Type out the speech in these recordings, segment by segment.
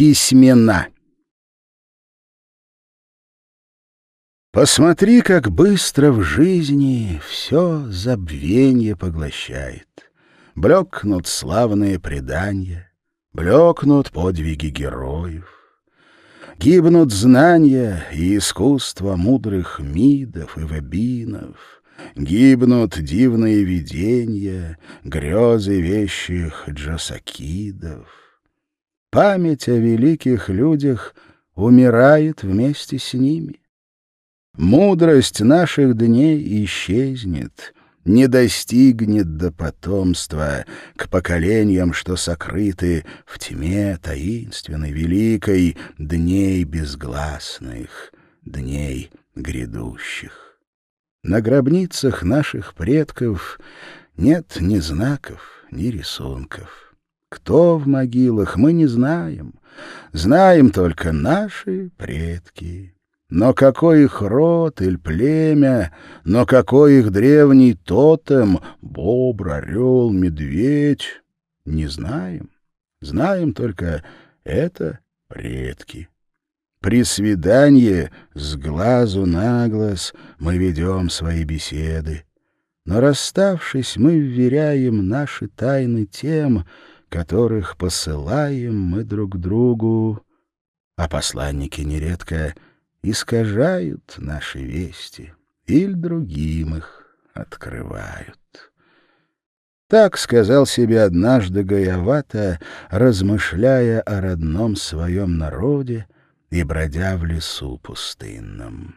Письмена. Посмотри, как быстро в жизни все забвенье поглощает. Блекнут славные предания, блекнут подвиги героев. Гибнут знания и искусство мудрых мидов и вебинов. Гибнут дивные видения, грезы вещих джасакидов. Память о великих людях умирает вместе с ними. Мудрость наших дней исчезнет, не достигнет до потомства к поколениям, что сокрыты в тьме таинственной, великой, дней безгласных, дней грядущих. На гробницах наших предков нет ни знаков, ни рисунков. Кто в могилах, мы не знаем. Знаем только наши предки. Но какой их род или племя, но какой их древний тотем, бобр, орел, медведь, не знаем. Знаем только это предки. При свидании с глазу на глаз мы ведем свои беседы. Но расставшись, мы вверяем наши тайны тем, которых посылаем мы друг другу, а посланники нередко искажают наши вести или другим их открывают. Так сказал себе однажды Гаявата, размышляя о родном своем народе и бродя в лесу пустынном.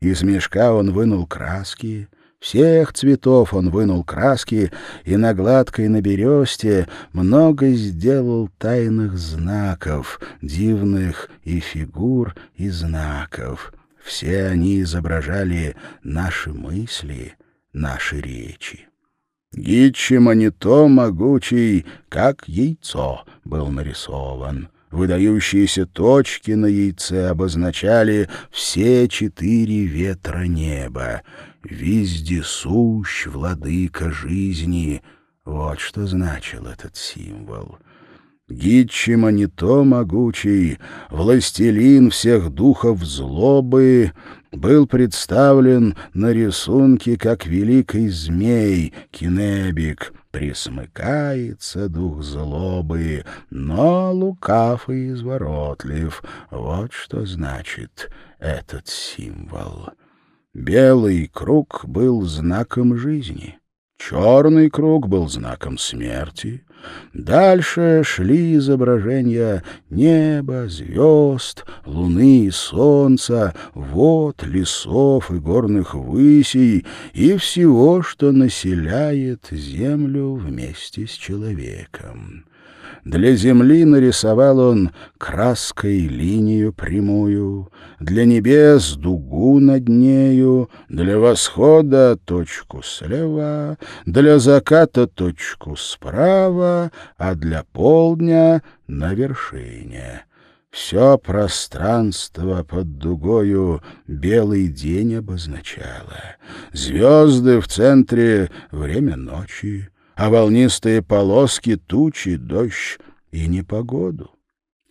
Из мешка он вынул краски — всех цветов он вынул краски, и на гладкой на бересте много сделал тайных знаков, дивных и фигур, и знаков. Все они изображали наши мысли, наши речи. Гитчи Манито могучий, как яйцо, был нарисован. Выдающиеся точки на яйце обозначали все четыре ветра неба. «Вездесущ, владыка жизни» — вот что значил этот символ. Гитчи Манито могучий, властелин всех духов злобы, был представлен на рисунке как великий змей, кинебик, присмыкается дух злобы, но лукав и изворотлив. Вот что значит этот символ. Белый круг был знаком жизни, черный круг был знаком смерти. Дальше шли изображения неба, звезд, луны и солнца, вод, лесов и горных высей и всего, что населяет землю вместе с человеком. Для земли нарисовал он краской линию прямую, для небес дугу над нею, для восхода точку слева, для заката точку справа, а для полдня на вершине. Все пространство под дугою белый день обозначало. Звезды в центре — время ночи, а волнистые полоски — тучи, дождь и непогоду.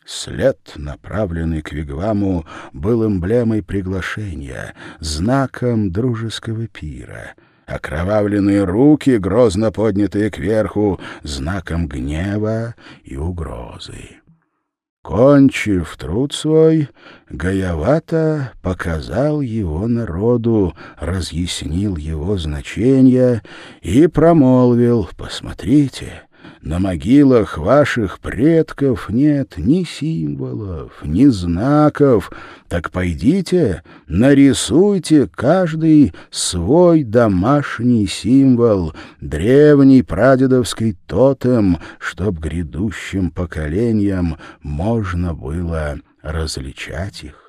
След, направленный к Вигваму, был эмблемой приглашения, знаком дружеского пира. Окровавленные руки, грозно поднятые кверху, знаком гнева и угрозы. Кончив труд свой, Гаявата показал его народу, разъяснил его значение и промолвил «Посмотрите, на могилах ваших предков нет ни символов, ни знаков. Так пойдите, нарисуйте каждый свой домашний символ, древний прадедовский тотем, чтоб грядущим поколениям можно было различать их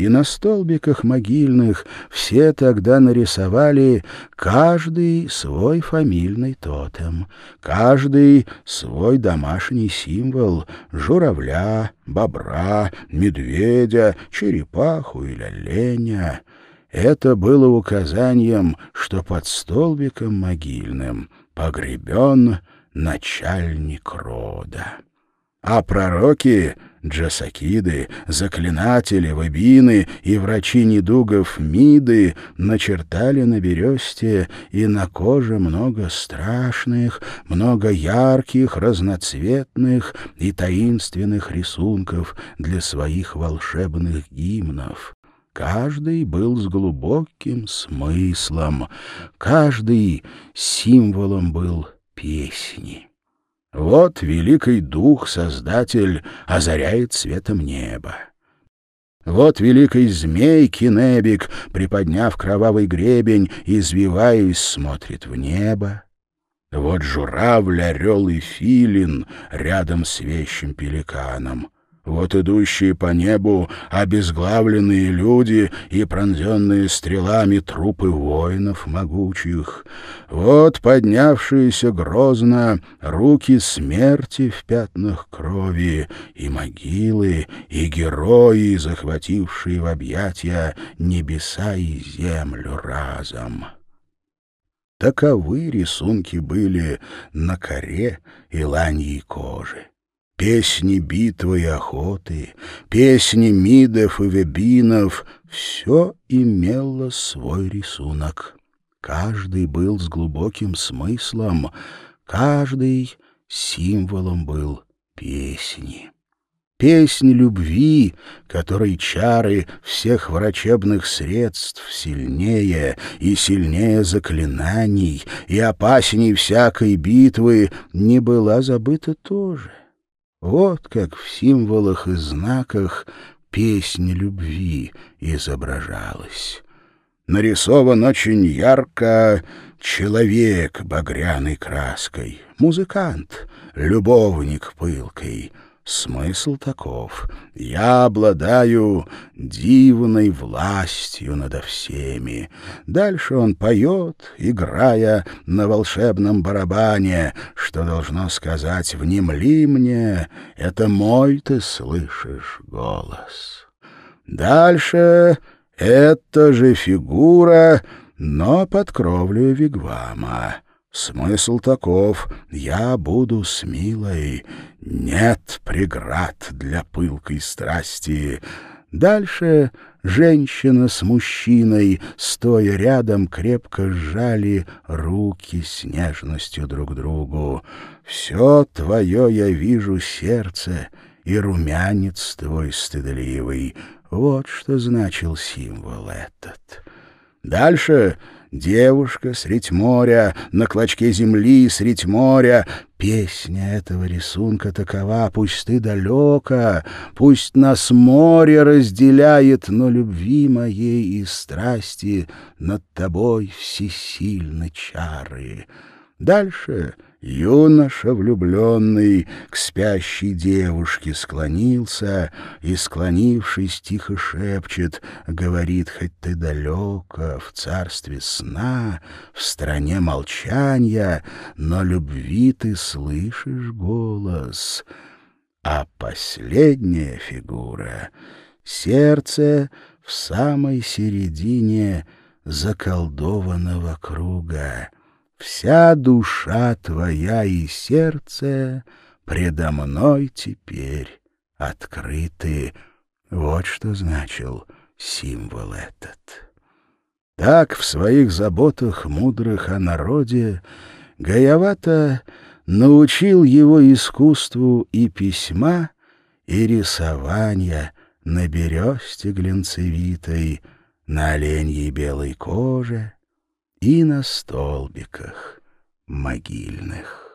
и на столбиках могильных все тогда нарисовали каждый свой фамильный тотем, каждый свой домашний символ — журавля, бобра, медведя, черепаху или оленя. Это было указанием, что под столбиком могильным погребен начальник рода. А пророки Джасакиды, заклинатели, вабины и врачи недугов Миды начертали на бересте и на коже много страшных, много ярких, разноцветных и таинственных рисунков для своих волшебных гимнов. Каждый был с глубоким смыслом, каждый символом был песни. Вот великий дух, создатель, озаряет светом небо. Вот великий змей Кинебик, приподняв кровавый гребень, извиваясь, смотрит в небо. Вот журавль, орел и филин рядом с вещим пеликаном — вот идущие по небу обезглавленные люди и пронзенные стрелами трупы воинов могучих. Вот поднявшиеся грозно руки смерти в пятнах крови, и могилы, и герои, захватившие в объятия небеса и землю разом. Таковы рисунки были на коре и ланьей кожи. Песни битвы и охоты, песни мидов и вебинов — все имело свой рисунок. Каждый был с глубоким смыслом, каждый символом был песни. Песнь любви, которой чары всех врачебных средств сильнее и сильнее заклинаний и опасней всякой битвы, не была забыта тоже. Вот как в символах и знаках песня любви изображалась. Нарисован очень ярко человек багряной краской, музыкант, любовник пылкой — Смысл таков. Я обладаю дивной властью над всеми. Дальше он поет, играя на волшебном барабане, что должно сказать «Внемли мне, это мой ты слышишь голос». Дальше эта же фигура, но под кровлю вигвама. Смысл таков — я буду с милой, нет преград для пылкой страсти. Дальше женщина с мужчиной, стоя рядом, крепко сжали руки с нежностью друг другу. Все твое я вижу сердце и румянец твой стыдливый. Вот что значил символ этот. Дальше Девушка средь моря, на клочке земли средь моря. Песня этого рисунка такова, пусть ты далека, пусть нас море разделяет, но любви моей и страсти над тобой всесильны чары. Дальше юноша влюбленный к спящей девушке склонился и, склонившись, тихо шепчет, говорит, хоть ты далеко, в царстве сна, в стране молчания, но любви ты слышишь голос. А последняя фигура — сердце в самой середине заколдованного круга — Вся душа твоя и сердце предо мной теперь открыты. Вот что значил символ этот. Так в своих заботах мудрых о народе Гаявата научил его искусству и письма, и рисования на бересте глинцевитой, на оленьей белой коже — и на столбиках могильных.